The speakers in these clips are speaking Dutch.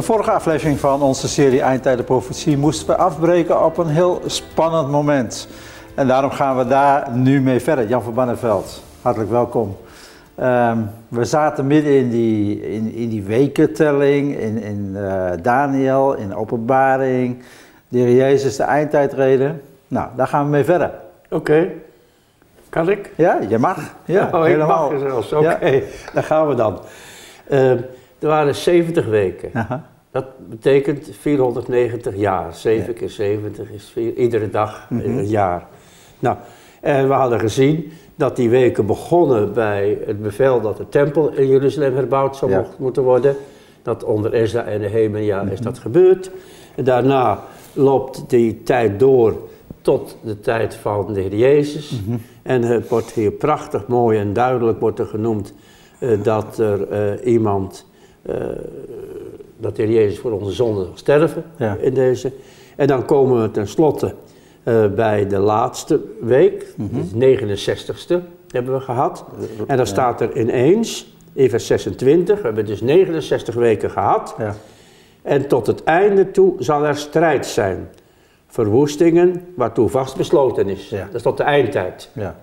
De vorige aflevering van onze serie Eindtijden Profetie moesten we afbreken op een heel spannend moment. En daarom gaan we daar nu mee verder. Jan van Banneveld, hartelijk welkom. Ehm, we zaten midden in die, in, in die wekentelling, in, in uh, Daniel, in openbaring, de Heer Jezus, de eindtijdreden. Nou, daar gaan we mee verder. Oké. Kan ik? Ja, je mag. Ja, oh, helemaal. ik mag zelfs. Oké, okay. daar gaan we dan. Uh, er waren 70 weken. Aha. Dat betekent 490 jaar. 7 keer 70 is vier, iedere dag mm -hmm. een jaar. Nou, en we hadden gezien dat die weken begonnen bij het bevel dat de tempel in Jeruzalem herbouwd zou ja. moeten worden. Dat onder Ezra en Nehemia mm -hmm. is dat gebeurd. En daarna loopt die tijd door tot de tijd van de Heer Jezus. Mm -hmm. En het wordt hier prachtig mooi en duidelijk wordt er genoemd uh, dat er uh, iemand, dat de Heer Jezus voor onze zonde zal sterven ja. in deze. En dan komen we tenslotte bij de laatste week, mm -hmm. de 69ste hebben we gehad. En dan staat er ineens, in vers 26, we hebben dus 69 weken gehad. Ja. En tot het einde toe zal er strijd zijn verwoestingen waartoe vastbesloten is. Ja. Dat is tot de eindtijd. Ja.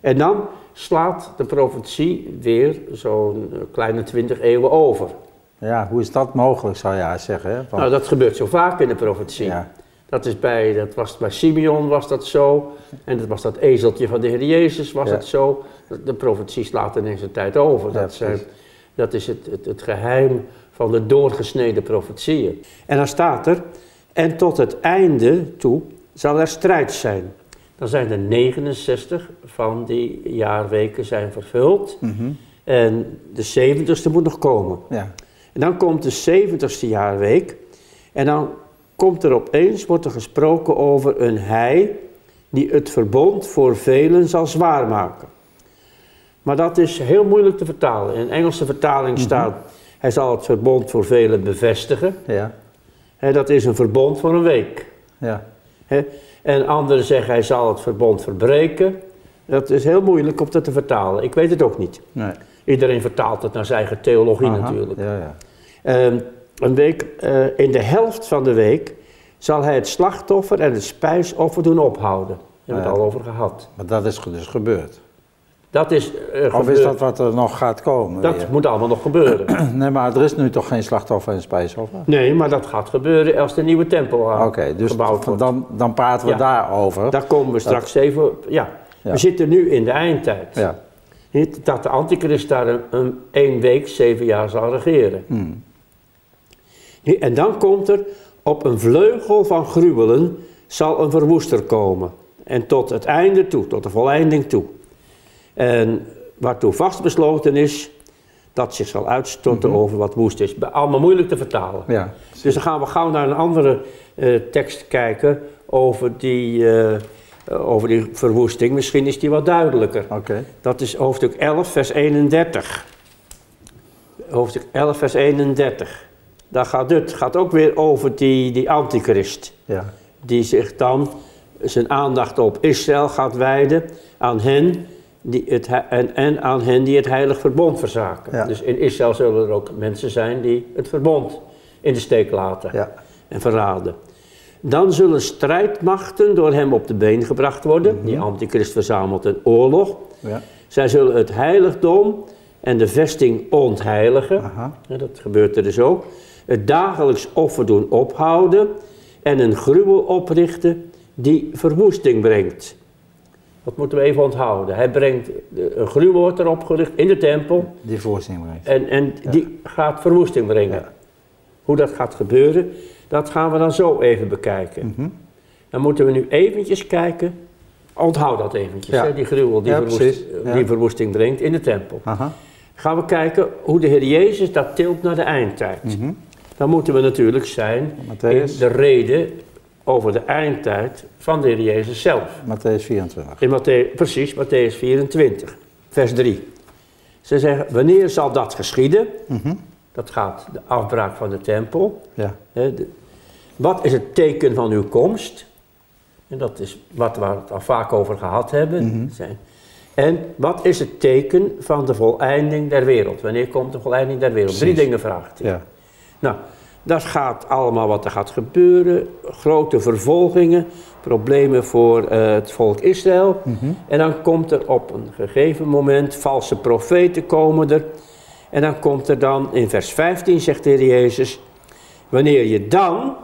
En dan slaat de profetie weer zo'n kleine twintig eeuwen over. Ja, hoe is dat mogelijk zou je zeggen? Want... Nou, dat gebeurt zo vaak in de profetie. Ja. Dat, is bij, dat was bij Simeon was dat zo. En dat was dat ezeltje van de Heer Jezus was ja. het zo. De profetie slaat ineens een tijd over. Dat, zijn, dat is het, het, het geheim van de doorgesneden profetieën. En dan staat er, en tot het einde toe zal er strijd zijn. Dan zijn er 69 van die jaarweken zijn vervuld. Mm -hmm. En de 70ste moet nog komen. Ja. En dan komt de 70ste jaarweek. En dan komt er opeens, wordt er gesproken over een hij die het verbond voor velen zal zwaar maken. Maar dat is heel moeilijk te vertalen. In een Engelse vertaling mm -hmm. staat, hij zal het verbond voor velen bevestigen. Ja. He, dat is een verbond voor een week. Ja. He, en anderen zeggen hij zal het verbond verbreken. Dat is heel moeilijk om dat te vertalen. Ik weet het ook niet. Nee. Iedereen vertaalt het naar zijn eigen theologie Aha, natuurlijk. Ja, ja. Um, een week, uh, in de helft van de week zal hij het slachtoffer en het spijsoffer doen ophouden. Daar hebben we het al over gehad. Maar dat is dus gebeurd. Dat is uh, Of is dat wat er nog gaat komen? Dat weer? moet allemaal nog gebeuren. nee, maar er is nu toch geen slachtoffer en spijsoffer? Nee, maar dat gaat gebeuren als de nieuwe tempel uh, okay, dus gebouwd wordt. Dan, dan praten we ja. daarover. Daar komen we straks dat... even... Ja. ja. we zitten nu in de eindtijd. Ja. Dat de antichrist daar een, een één week, zeven jaar zal regeren. Hmm. En dan komt er op een vleugel van gruwelen zal een verwoester komen. En tot het einde toe, tot de volleinding toe. En waartoe vastbesloten is dat zich zal uitstorten mm -hmm. over wat woest is. Allemaal moeilijk te vertalen. Ja, dus dan gaan we gauw naar een andere uh, tekst kijken over die, uh, over die verwoesting. Misschien is die wat duidelijker. Okay. Dat is hoofdstuk 11, vers 31. Hoofdstuk 11, vers 31. Daar gaat het gaat ook weer over die, die antichrist. Ja. Die zich dan zijn aandacht op Israël gaat wijden. Aan hen die het, en, en aan hen die het heilig verbond verzaken. Ja. Dus in Israël zullen er ook mensen zijn die het verbond in de steek laten ja. en verraden. Dan zullen strijdmachten door hem op de been gebracht worden. Mm -hmm. Die antichrist verzamelt een oorlog. Ja. Zij zullen het heiligdom en de vesting ontheiligen. Dat gebeurt er dus ook. Het dagelijks offer doen ophouden. En een gruwel oprichten die verwoesting brengt. Dat moeten we even onthouden. Hij brengt, een gruwel wordt erop gericht in de tempel. Die verwoesting brengt. En, en ja. die gaat verwoesting brengen. Ja. Hoe dat gaat gebeuren, dat gaan we dan zo even bekijken. Mm -hmm. Dan moeten we nu eventjes kijken, onthoud dat eventjes, ja. hè, die gruwel die, verwoest, die verwoesting brengt in de tempel. Aha. Gaan we kijken hoe de Heer Jezus dat tilt naar de eindtijd. Mm -hmm. Dan moeten we natuurlijk zijn Matthäus. in de reden over de eindtijd van de Heer Jezus zelf. Matthäus 24. In Matthäus, precies, Matthäus 24, vers 3. Ze zeggen, wanneer zal dat geschieden? Mm -hmm. Dat gaat de afbraak van de tempel. Ja. De, wat is het teken van uw komst? En dat is wat we het al vaak over gehad hebben. Mm -hmm. En wat is het teken van de voleinding der wereld? Wanneer komt de voleinding der wereld? Precies. Drie dingen vraagt hij. Ja. Nou, dat gaat allemaal wat er gaat gebeuren. Grote vervolgingen, problemen voor uh, het volk Israël. Mhm. En dan komt er op een gegeven moment, valse profeten komen er. En dan komt er dan, in vers 15 zegt de Heer Jezus, wanneer je dan,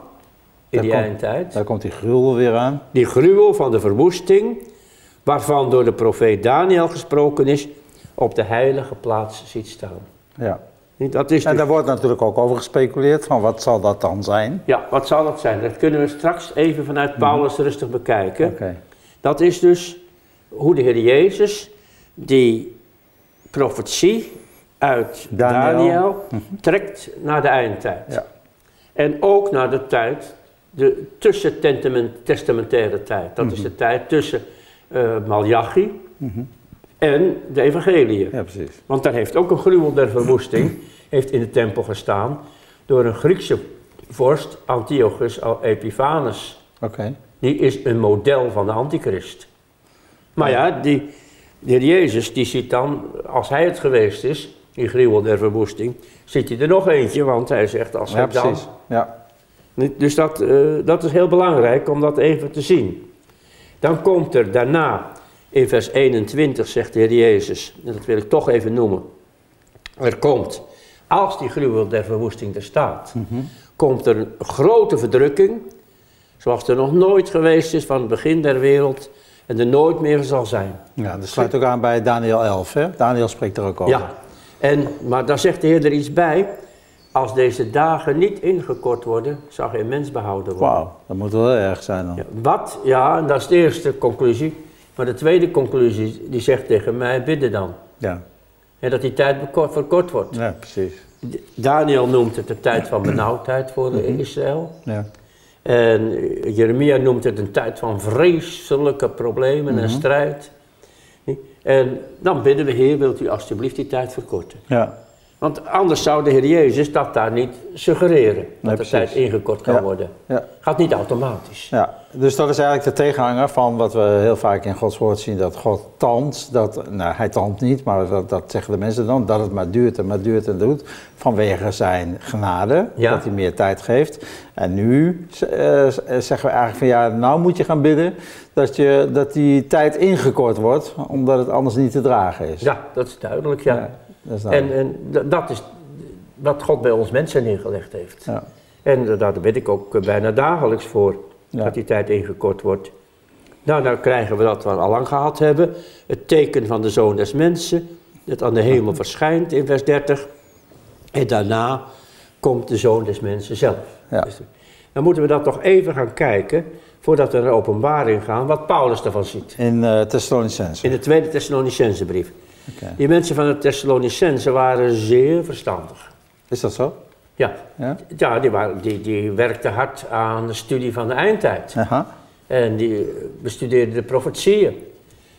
in die eindtijd... Daar komt die gruwel weer aan. Die gruwel van de verwoesting, waarvan door de profeet Daniel gesproken is, op de heilige plaats ziet staan. Ja. En dus- daar wordt natuurlijk ook over gespeculeerd, van wat zal dat dan zijn? Ja, wat zal dat zijn? Dat kunnen we straks even vanuit mhm. Paulus rustig bekijken. Okay. Dat is dus hoe de Heer Jezus die profetie uit Daniel, mhm. trekt naar de eindtijd. Ja. En ook naar de tijd, de tussentestamentaire tijd. Dat is mhm. de tijd tussen uh, Malachi en de evangelie. Ja, precies. Want daar heeft ook een gruwel der verwoesting heeft in de tempel gestaan door een Griekse vorst, Antiochus Epiphanes. Oké. Die is een model van de antichrist. Maar ja, die, de heer Jezus die ziet dan, als hij het geweest is, die gruwel der verwoesting, ziet hij er nog eentje, want hij zegt als hij ja, dan... Ja. Dus dat, uh, dat is heel belangrijk om dat even te zien. Dan komt er daarna in vers 21 zegt de Heer Jezus, en dat wil ik toch even noemen. Er komt, als die gruwel der verwoesting er staat, komt er een grote verdrukking, zoals er nog nooit geweest is van het begin der wereld en er nooit meer zal zijn. Ja, dat sluit ook aan bij Daniel 11, hè? Daniel spreekt er ook over. Ja, en, maar daar zegt de Heer er iets bij. Als deze dagen niet ingekort worden, zal geen mens behouden worden. Wauw, dat moet wel erg zijn dan. Ja, wat? Ja, en dat is de eerste conclusie. Maar de tweede conclusie, die zegt tegen mij, bidden dan. Ja. En dat die tijd verkort wordt. Ja, precies. Daniel noemt het de tijd van benauwdheid voor mhm. Israël. Ja. En Jeremia noemt het een tijd van vreselijke problemen en mhm. strijd. En dan bidden we, Heer, wilt u alstublieft die tijd verkorten? Ja. Want anders zou de Heer Jezus dat daar niet suggereren. Dat de tijd ingekort kan worden. Ja. Gaat niet automatisch. Ja, dus dat is eigenlijk de tegenhanger van wat we heel vaak in Gods woord zien. Dat God tand, dat, nou hij tand niet, maar dat, dat zeggen de mensen dan. Dat het maar duurt en maar duurt en doet. Vanwege zijn genade, dat hij meer tijd geeft. En nu uh, zeggen we eigenlijk van ja, nou moet je gaan bidden dat, je, dat die tijd ingekort wordt. Omdat het anders niet te dragen is. Ja, dat is duidelijk, ja. En, en dat is wat God bij ons mensen neergelegd heeft. Ja. En daar bid ik ook bijna dagelijks voor, dat die tijd ingekort wordt. Nou, nou krijgen we dat we al lang gehad hebben. Het teken van de Zoon des Mensen, dat aan de hemel verschijnt in vers 30. En daarna komt de Zoon des Mensen zelf. Ja. Dus, dan moeten we dat toch even gaan kijken, voordat we naar openbaring gaan, wat Paulus daarvan ziet. In uh. In de tweede Thessalonicense Die mensen van de Thessalonicense waren zeer verstandig. Is dat zo? Ja, ja? ja die, waren, die, die werkten hard aan de studie van de eindtijd. Aha. En die bestudeerden de profetieën.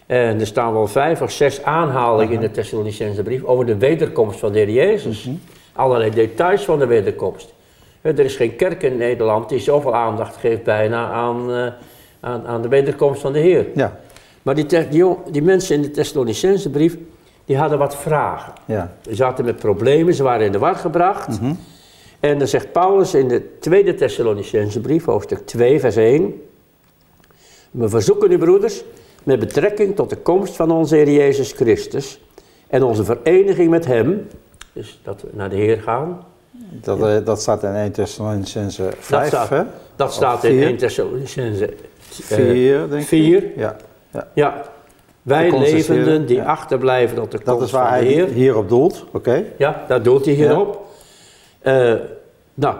En er staan wel vijf of zes aanhalingen in de Thessalonicense brief over de wederkomst van de Heer Jezus. Mm Allerlei details van de wederkomst. Er is geen kerk in Nederland die zoveel aandacht geeft bijna aan, uh, aan, aan de wederkomst van de Heer. Ja. Maar die, die, die mensen in de Thessalonicense brief, die hadden wat vragen. Ja. Ze zaten met problemen, ze waren in de war gebracht. Mhm. En dan zegt Paulus in de tweede Thessalonicense brief, hoofdstuk 2, vers 1. We verzoeken u, broeders, met betrekking tot de komst van onze Heer Jezus Christus en onze vereniging met Hem, dus dat we naar de Heer gaan. Dat, ja. Eh, dat staat in 1 Thessalonicense 5, dat staat, Dat staat in 1 Thessalonicense 4, uh, denk ik. 4. Ja. Ja. ja. Wij levenden die achterblijven tot de komst Dat is waar hij Heer. hierop doelt, oké. Ja, daar doelt hij hierop. Uh, nou,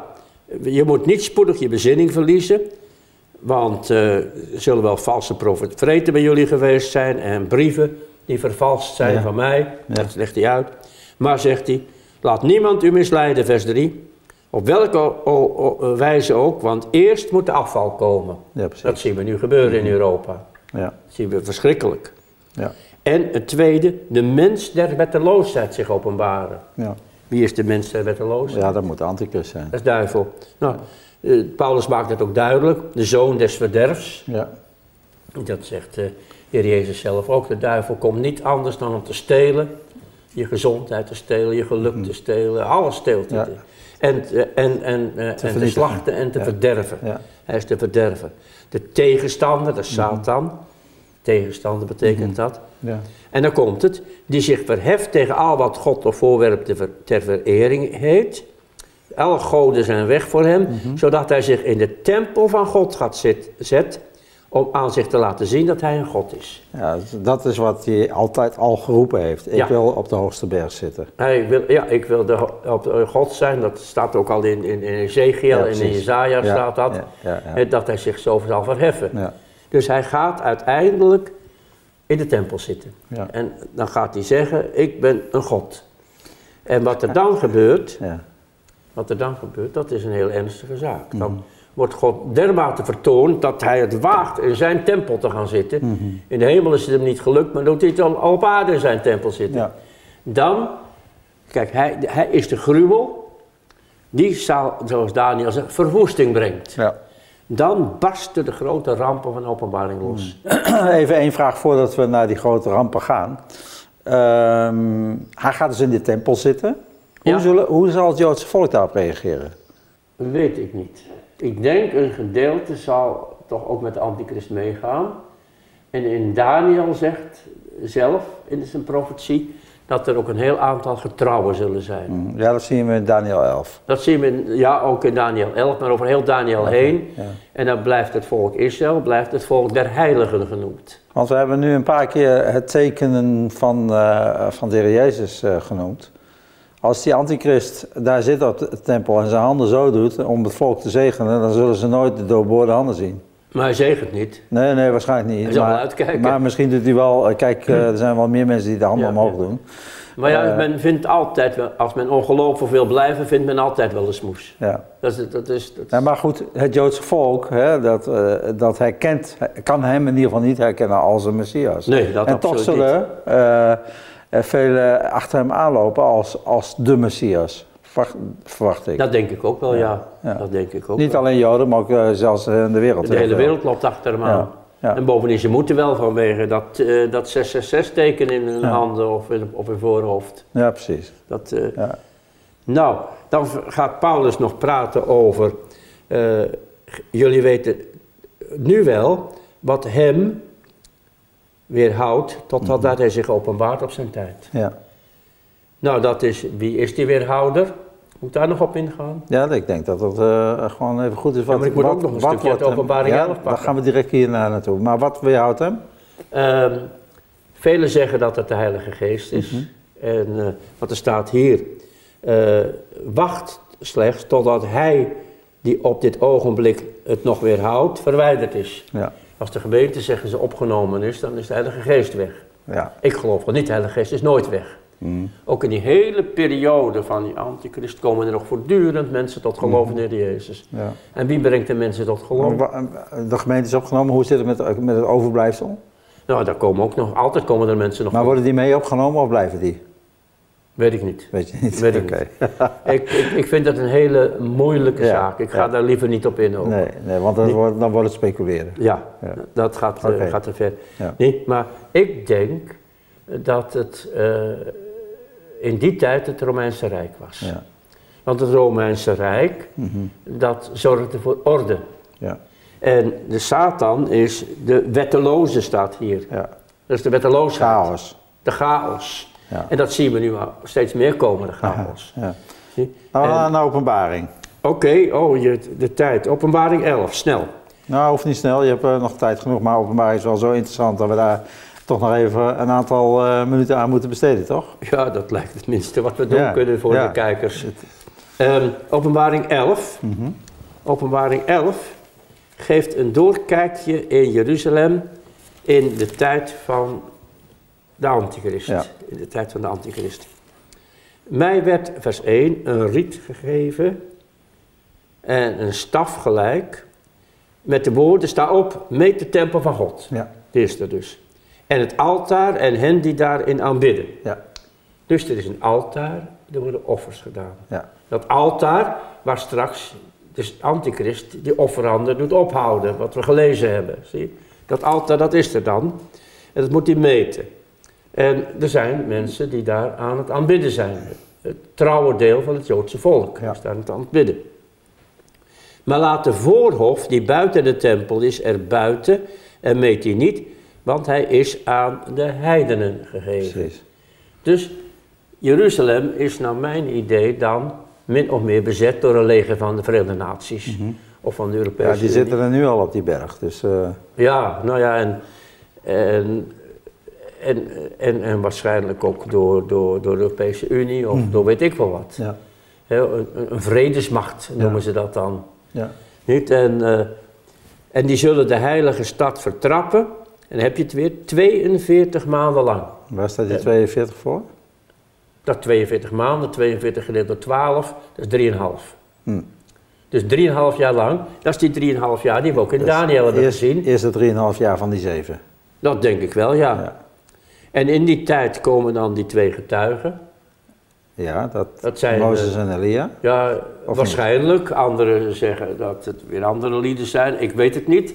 je moet niet spoedig je bezinning verliezen. Want uh, er zullen wel valse profeten bij jullie geweest zijn en brieven die vervalst zijn van mij. Dat legt hij uit. Maar zegt hij, laat niemand u misleiden, vers 3. Op welke wijze ook, want eerst moet de afval komen. dat zien we nu gebeuren in Europa. Ja. Dat zien we verschrikkelijk. Ja. En het tweede, de mens der wetteloosheid zich openbaren. Ja. Wie is de mens der wetteloosheid? Ja, dat moet de antichrist zijn. Dat is duivel. Nou, eh, Paulus maakt het ook duidelijk. De zoon des verderfs. Ja. Dat zegt de Heer Jezus zelf ook. De duivel komt niet anders dan om te stelen, je gezondheid te stelen, je geluk te stelen, alles steelt hij. En, en, en, en te slachten en te verderven. Hij is te verderven. De tegenstander, de Satan, tegenstander betekent dat. Ja. En dan komt het, die zich verheft tegen al wat God of voorwerp ter verering heet. Alle goden zijn weg voor hem, mhm. zodat hij zich in de tempel van God gaat zet, zet om aan zich te laten zien dat hij een God is. Ja, dat is wat hij altijd al geroepen heeft. Ik wil op de hoogste berg zitten. Hij wil, ja, ik wil de, op de God zijn. Dat staat ook al in, in, in Ezekiel en in Jezaja staat dat. Dat hij zich zo zal verheffen. Dus hij gaat uiteindelijk in de tempel zitten. En dan gaat hij zeggen, ik ben een God. En wat er dan gebeurt, wat er dan gebeurt, dat is een heel ernstige zaak. Dan, mhm wordt God dermate vertoond dat hij het waagt in zijn tempel te gaan zitten. Mhm. In de hemel is het hem niet gelukt, maar doet hij het al op aarde in zijn tempel zitten. Ja. Dan, kijk, hij, hij is de gruwel die, zoals Daniel zegt, verwoesting brengt. Ja. Dan barsten de grote rampen van openbaring los. Mhm. Even één vraag voordat we naar die grote rampen gaan. Ehm, hij gaat dus in de tempel zitten. Hoe, zullen, hoe zal het Joodse volk daarop reageren? Weet ik niet. Ik denk een gedeelte zal toch ook met de antichrist meegaan. En in Daniel zegt zelf in zijn profetie dat er ook een heel aantal getrouwen zullen zijn. Mhm. Ja, dat zien we in Daniel 11. Dat zien we in, ja, ook in Daniel 11, maar over heel Daniel heen. Ja. En dan blijft het volk Israël, blijft het volk der heiligen genoemd. Want we hebben nu een paar keer het tekenen van, uh, van de Heer Jezus uh, genoemd. Als die antichrist daar zit op de tempel en zijn handen zo doet om het volk te zegenen, dan zullen ze nooit de doorboorde handen zien. Maar hij zegent niet. Nee, nee, waarschijnlijk niet. Hij zal maar, uitkijken. Maar misschien doet hij wel, eh, kijk, eh, er zijn wel meer mensen die de handen omhoog doen. Maar ja, uh, men vindt altijd, als men ongelooflijk wil blijven, vindt men altijd wel een smoes. Ja. Dat is, dat is, dat Ja, maar goed, het Joodse volk, hè, dat, uh, dat herkent, kan hem in ieder geval niet herkennen als een Messias. Nee, dat en toch zullen, uh, velen achter hem aanlopen als, als de Messias. Verwacht, ik. Dat denk ik ook wel, ja. Dat denk ik ook Niet alleen Joden, maar ook uh, zelfs in de wereld. De hele wereld loopt achter hem aan. Ja. En bovendien, ze moeten wel vanwege dat, uh, dat 666-teken in hun handen of in, of in voorhoofd. Ja, precies. Dat, uh, nou, dan gaat Paulus nog praten over, jullie weten nu wel, wat hem weerhoudt totdat mm hij zich openbaart op zijn tijd. Ja. Nou, dat is, wie is die weerhouder? Moet daar nog op ingaan? Ja, ik denk dat dat uh, gewoon even goed is. Wat, ja, maar ik moet wat, ook nog een stukje uit openbaring ja, pakken. Dan gaan we direct hier naar naartoe. Maar wat weerhoudt hem? Um, velen zeggen dat het de Heilige Geest is. Mm En uh, wat er staat hier, uh, wacht slechts totdat hij die op dit ogenblik het nog weerhoudt, verwijderd is. Ja. Als de gemeente, zeggen ze, opgenomen is, dan is de Heilige Geest weg. Ja. Ik geloof wel niet, de Heilige Geest is nooit weg. Mm. Ook in die hele periode van die antichrist komen er nog voortdurend mensen tot geloof mm. in de Jezus. Ja. En wie brengt de mensen tot geloof? De gemeente is opgenomen, hoe zit het met, met het overblijfsel? Nou, daar komen ook nog, altijd komen er mensen nog. Maar worden die mee opgenomen of blijven die? Weet ik niet. Weet je niet? Weet ik niet. ik, ik, ik, vind dat een hele moeilijke zaak. Ik ga daar liever niet op in. Ook. Nee, nee want dan, wordt, dan wordt het speculeren. Ja, dat gaat, uh, gaat te ver. Nee, maar ik denk dat het uh, in die tijd het Romeinse Rijk was. Want het Romeinse Rijk, mm -hmm. dat zorgde voor orde. Ja. En de Satan is de wetteloze staat hier. Ja. Dat is de wetteloosheid. Chaos. De chaos. Ja. En dat zien we nu steeds meer komen, de chaos. Ja, ja. Nou, naar openbaring. Oké, oh, je, de tijd. Openbaring 11, snel. Nou, hoeft niet snel, je hebt uh, nog tijd genoeg, maar openbaring is wel zo interessant dat we daar toch nog even een aantal uh, minuten aan moeten besteden, toch? Ja, dat lijkt het minste wat we doen kunnen voor de kijkers. Um, openbaring 11. Mm -hmm. Openbaring 11 geeft een doorkijkje in Jeruzalem in de tijd van de antichrist. In de tijd van de antichrist. Mij werd, vers 1, een riet gegeven en een staf gelijk. Met de woorden, sta op, meet de tempel van God. Ja. Dit is er dus. En het altaar en hen die daarin aanbidden. Ja. Dus er is een altaar, er worden offers gedaan. Ja. Dat altaar waar straks de antichrist die offeranden doet ophouden, wat we gelezen hebben. Zie? Dat altaar, dat is er dan. En dat moet hij meten. En er zijn mensen die daar aan het aanbidden zijn. Het trouwe deel van het Joodse volk is daar aan het aanbidden. Maar laat de voorhof, die buiten de tempel is, er buiten en meet die niet, want hij is aan de heidenen gegeven. Precies. Dus Jeruzalem is naar mijn idee dan min of meer bezet door een leger van de Verenigde Naties. Mhm. Of van de Europese Ja, die zitten er nu al op die berg. Dus, uh... Ja, nou ja, en, en, en, en, en, waarschijnlijk ook door, door, door de Europese Unie of mhm. door weet ik wel wat. Ja. een, een, vredesmacht noemen ze dat dan. Ja. Niet? En, uh, en die zullen de heilige stad vertrappen. En dan heb je het weer 42 maanden lang. Waar staat die 42 voor? Dat 42 maanden, 42 gedeeld door 12, dat is 3,5. Hm. Dus 3,5 jaar lang, dat is die 3,5 jaar die we ook in dus Daniel hebben eerst, gezien. Eerst de 3,5 jaar van die 7. Dat denk ik wel, ja. ja. En in die tijd komen dan die twee getuigen. Ja, dat, dat zijn Mozes en Elia. Ja, waarschijnlijk. Anderen zeggen dat het weer andere lieden zijn. Ik weet het niet.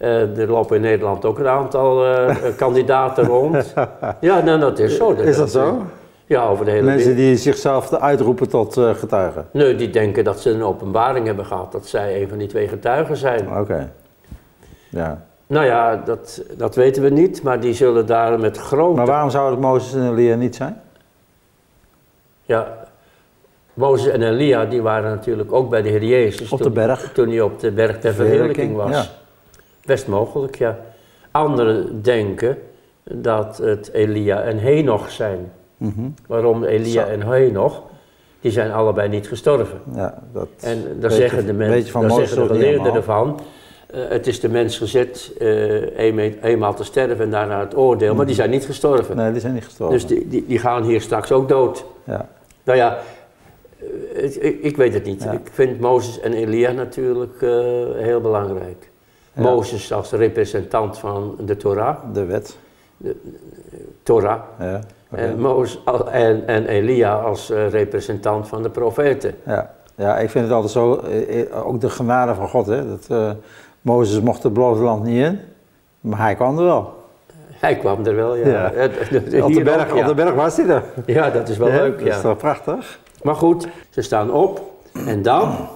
Uh, er lopen in Nederland ook een aantal uh, kandidaten rond. Ja, nou, dat is zo. Dat is dat zo? Ja, over de hele Mensen die zichzelf uitroepen tot uh, getuigen? Nee, die denken dat ze een openbaring hebben gehad, dat zij een van die twee getuigen zijn. Oké, ja. Nou ja, dat, dat weten we niet, maar die zullen daar met grote... Maar waarom zouden het Mozes en Elia niet zijn? Ja, Mozes en Elia die waren natuurlijk ook bij de Heer Jezus. Op de berg. Toen hij op de berg ter verheerlijking was. Ja. Best mogelijk, ja. Anderen denken dat het Elia en Henoch zijn. Mm Waarom Elia en Henoch? Die zijn allebei niet gestorven. Ja, dat en daar zeggen de mensen, daar zeggen de geleerden ervan. Uh, het is de mens gezet uh, eenmaal te sterven en daarna het oordeel, maar die zijn niet gestorven. Nee, die zijn niet gestorven. Dus die, die, die gaan hier straks ook dood. Ja. Nou ja, uh, ik, ik, weet het niet. Ik vind Mozes en Elia natuurlijk heel belangrijk. Mozes als representant van de Torah. De wet. De, Torah. Ja. En, Mozes, en, en Elia als uh, representant van de profeten. Ja. ja, ik vind het altijd zo, eh, eh, ook de genade van God, hè, dat uh, Mozes mocht het beloofde land niet in, maar hij kwam er wel. Hij kwam er wel, ja. ja. op, de berg, op de berg was hij er. Ja, dat is wel leuk. Dat is toch prachtig? Maar goed, ze staan op en dan,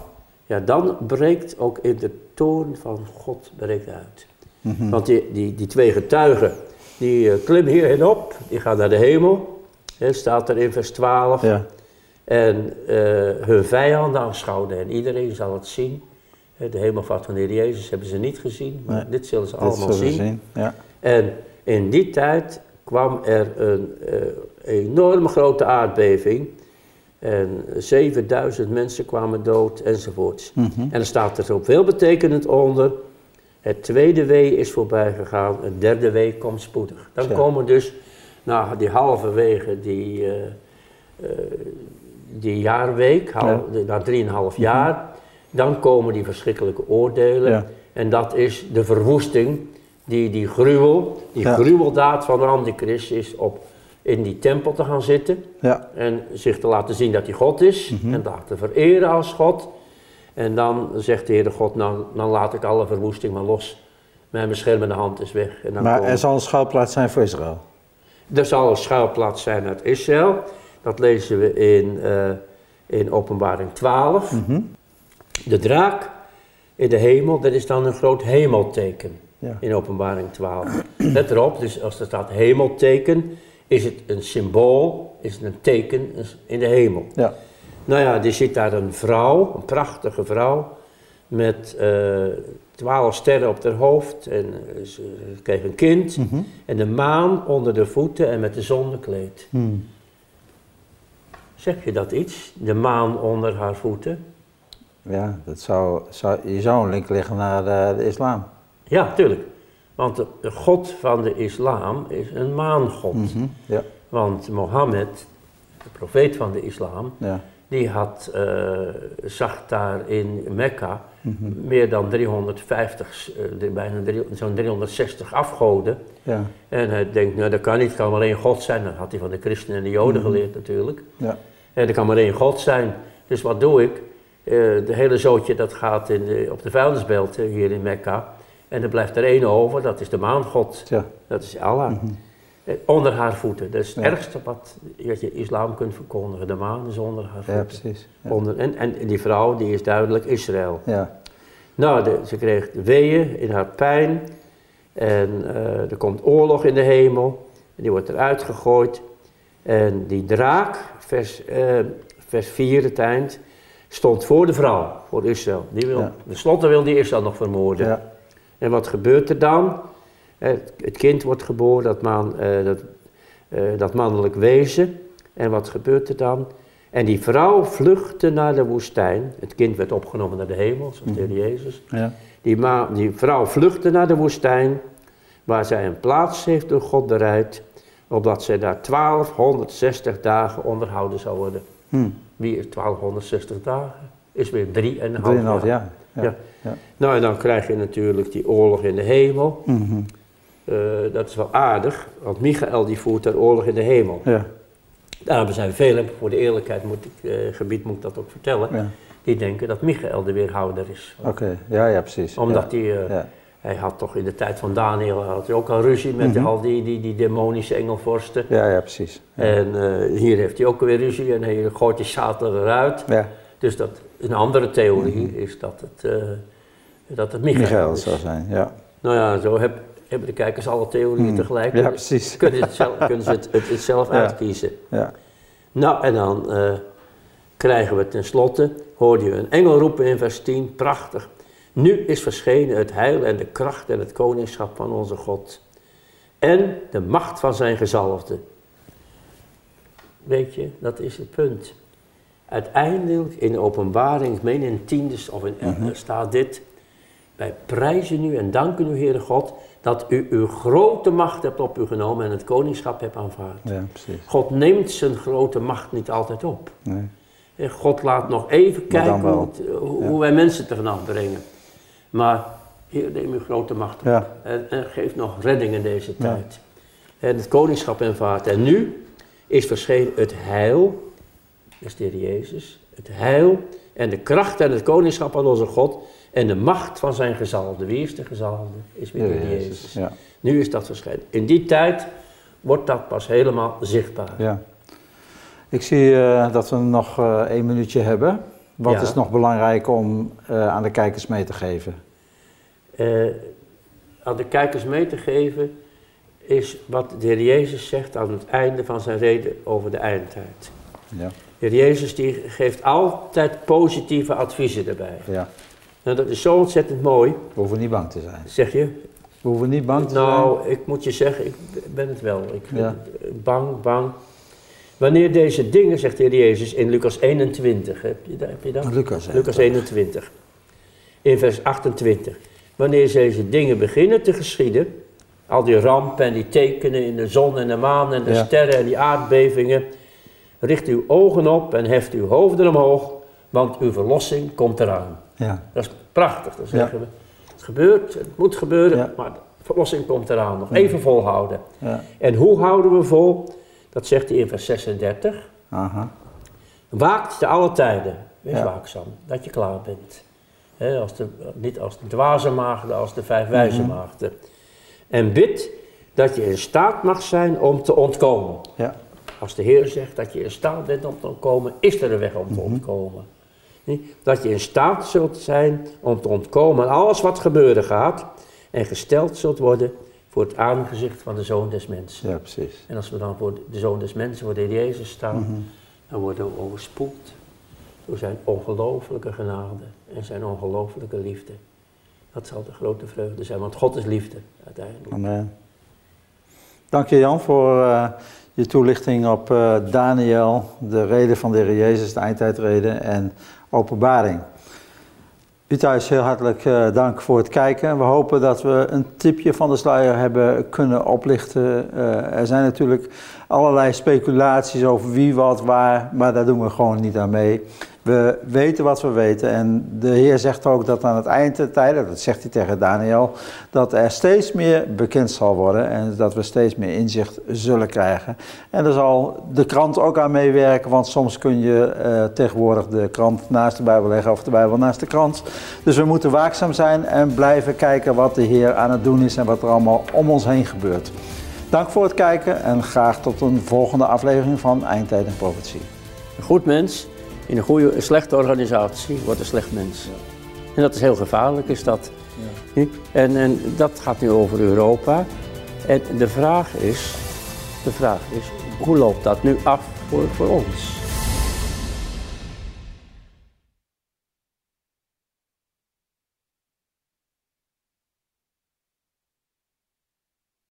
ja, dan breekt ook in de toorn van God breekt uit. Mm -hmm. Want die, die, die twee getuigen, die uh, klimmen hierheen op, die gaan naar de hemel. Hè, staat er in vers 12. Ja. En uh, hun vijanden aanschouwen en iedereen zal het zien. De hemelvaart van de Heer Jezus hebben ze niet gezien, maar dit zullen ze allemaal zien. zien. Ja. En in die tijd kwam er een uh, enorme grote aardbeving. En 7000 mensen kwamen dood enzovoorts. Mm -hmm. En er staat er zo veelbetekenend onder het tweede wee is voorbij gegaan, het derde wee komt spoedig. Dan komen dus na die halverwege die, uh, uh, die jaarweek, ja. na drieënhalf jaar, mhm. dan komen die verschrikkelijke oordelen. En dat is de verwoesting, die, die gruwel, die gruweldaad van de antichrist is op in die tempel te gaan zitten. Ja. En zich te laten zien dat hij God is. Mhm. En daar te vereren als God. En dan zegt de Heere God, nou, dan laat ik alle verwoesting maar los. Mijn beschermende hand is weg. En dan maar er zal een schuilplaats zijn voor Israël? Er zal een schuilplaats zijn uit Israël. Dat lezen we in, uh, in openbaring 12. Mhm. De draak in de hemel, dat is dan een groot hemelteken ja. in openbaring 12. Let erop, dus als er staat hemelteken, is het een symbool, is het een teken in de hemel. Ja. Nou ja, die zit daar een vrouw, een prachtige vrouw, met uh, twaalf sterren op haar hoofd en uh, ze kreeg een kind mhm. en de maan onder de voeten en met de zon gekleed. Hmm. Zeg je dat iets, de maan onder haar voeten? Ja, dat zou, zou, je zou een link liggen naar de, de islam. Ja, tuurlijk. Want de, de, God van de islam is een maangod. Mm ja. Want Mohammed, de profeet van de islam, ja die had, uh, zag daar in Mekka mhm. meer dan 350, uh, eh, bijna zo'n 360 afgoden. Ja. En hij denkt, nou dat kan niet, het kan maar één God zijn. Dat had hij van de christenen en de joden mhm. geleerd natuurlijk. Ja. En er kan maar één God zijn. Dus wat doe ik? Uh, de hele zootje dat gaat in de, op de vuilnisbelt hier in Mekka. En er blijft er één over, dat is de maangod. Ja. Dat is Allah. Mhm. onder haar voeten. Dat is het ergste wat, wat je islam kunt verkondigen. De maan is onder haar voeten. Ja, precies. Onder, en, en die vrouw, die is duidelijk Israël. Ja. Nou, de, ze kreeg weeën in haar pijn. En uh, er komt oorlog in de hemel. En die wordt eruit gegooid. En die draak, vers, uh, vers 4 het eind, stond voor de vrouw, voor Israël. Die wil, De slotte wil die Israël nog vermoorden. Ja. En wat gebeurt er dan? Het, kind wordt geboren, dat, man, uh, dat, dat mannelijk wezen. En wat gebeurt er dan? En die vrouw vluchtte naar de woestijn. Het kind werd opgenomen naar de hemel, zoals de Heer Jezus. Ja. Die, die vrouw vluchtte naar de woestijn, waar zij een plaats heeft door God bereid, opdat zij daar 1260 dagen onderhouden zou worden. Hmm. Wie is 1260 dagen? Is weer 3,5 jaar. jaar. Ja. Ja. Nou, en dan krijg je natuurlijk die oorlog in de hemel. Mm dat is wel aardig, want Michael die voert daar oorlog in de hemel. Ja. Daarom zijn velen, voor de eerlijkheid moet ik, uh, gebied moet ik dat ook vertellen, ja. die denken dat Michael de weerhouder is. Oké, ja, ja, precies. Omdat hij, uh, hij had toch in de tijd van Daniel had hij ook al ruzie met mm al die, die, die demonische engelvorsten. Ja, ja, precies. En uh, hier heeft hij ook weer ruzie en hij gooit die Satan eruit. Ja. Dus dat, een andere theorie mhm. is dat het, dat het Michael, Michael zou zijn, ja. Nou ja, zo heb, hebben de kijkers alle theorieën hmm. tegelijk. Ja, precies. Kunnen ze het zelf, kunnen ze het, het, zelf uitkiezen. Ja. Nou, en dan uh, krijgen we tenslotte, hoorde je een engel roepen in vers 10, prachtig. Nu is verschenen het heil en de kracht en het koningschap van onze God. En de macht van zijn gezalfde. Weet je, dat is het punt. Uiteindelijk in de openbaring, ik meen in tiendes of in mm staat dit. Wij prijzen u en danken u, Heere God, dat u uw grote macht hebt op u genomen en het koningschap hebt aanvaard. Ja, God neemt zijn grote macht niet altijd op. Nee. God laat nog even kijken hoe, hoe wij mensen te vanaf brengen. Maar Heer, neem uw grote macht op ja. en, en, geef nog redding in deze tijd. En het koningschap aanvaardt. En nu is verschenen het heil, is de Heer Jezus, het heil en de kracht en het koningschap aan onze God en de macht van zijn gezalde. Wie is de gezalde? Is weer de Jezus. Jezus. Ja. Nu is dat verschenen. In die tijd wordt dat pas helemaal zichtbaar. Ja. Ik zie uh, dat we nog uh, één minuutje hebben. Wat is nog belangrijk om uh, aan de kijkers mee te geven? aan de kijkers mee te geven is wat de Heer Jezus zegt aan het einde van zijn reden over de eindtijd. Ja. Heer Jezus die geeft altijd positieve adviezen erbij. Ja. Nou, dat is zo ontzettend mooi. We hoeven niet bang te zijn. Zeg je? We hoeven niet bang te nou, zijn. Nou, ik moet je zeggen, ik ben het wel. Ik ben bang, bang. Wanneer deze dingen, zegt de Heer Jezus in Lucas 21, heb je, heb je dat? Lucas, Lucas 21, in vers 28. Wanneer deze dingen beginnen te geschieden, al die rampen en die tekenen in de zon en de maan en de sterren en die aardbevingen, richt uw ogen op en heft uw hoofden omhoog, want uw verlossing komt eraan. Ja. Dat is prachtig. Dan zeggen we, het gebeurt, het moet gebeuren, maar de verlossing komt eraan. Nog even volhouden. En hoe houden we vol? Dat zegt hij in vers 36. Aha. Waakt te alle tijden. Wees waakzaam, dat je klaar bent. als de, niet als de dwaze maagden, als de vijf wijze mhm. maagden. En bid dat je in staat mag zijn om te ontkomen. Ja. Als de Heer zegt dat je in staat bent om te ontkomen, is er een weg om te mhm. ontkomen. Dat je in staat zult zijn om te ontkomen aan alles wat gebeuren gaat en gesteld zult worden voor het aangezicht van de Zoon des Mensen. Ja, precies. En als we dan voor de Zoon des Mensen, voor de Jezus staan, mhm. dan worden we overspoeld door zijn ongelooflijke genade en zijn ongelooflijke liefde. Dat zal de grote vreugde zijn, want God is liefde uiteindelijk. Amen. Dank je Jan voor uh, je toelichting op uh, Daniel, de reden van de Heer Jezus, de eindtijdreden en openbaring. U thuis heel hartelijk uh, dank voor het kijken. We hopen dat we een tipje van de sluier hebben kunnen oplichten. Uh, er zijn natuurlijk allerlei speculaties over wie, wat, waar, maar daar doen we gewoon niet aan mee. We weten wat we weten en de Heer zegt ook dat aan het eind der tijden, dat zegt hij tegen Daniel, dat er steeds meer bekend zal worden en dat we steeds meer inzicht zullen krijgen. En daar zal de krant ook aan meewerken, want soms kun je uh, tegenwoordig de krant naast de Bijbel leggen of de Bijbel naast de krant. Dus we moeten waakzaam zijn en blijven kijken wat de Heer aan het doen is en wat er allemaal om ons heen gebeurt. Dank voor het kijken en graag tot een volgende aflevering van Eindtijd en Profetie. Goed mens in een, goede, een slechte organisatie wordt een slecht mens. En dat is heel gevaarlijk, is dat. Ja. En, en dat gaat nu over Europa. En de vraag is, de vraag is, hoe loopt dat nu af voor, voor ons?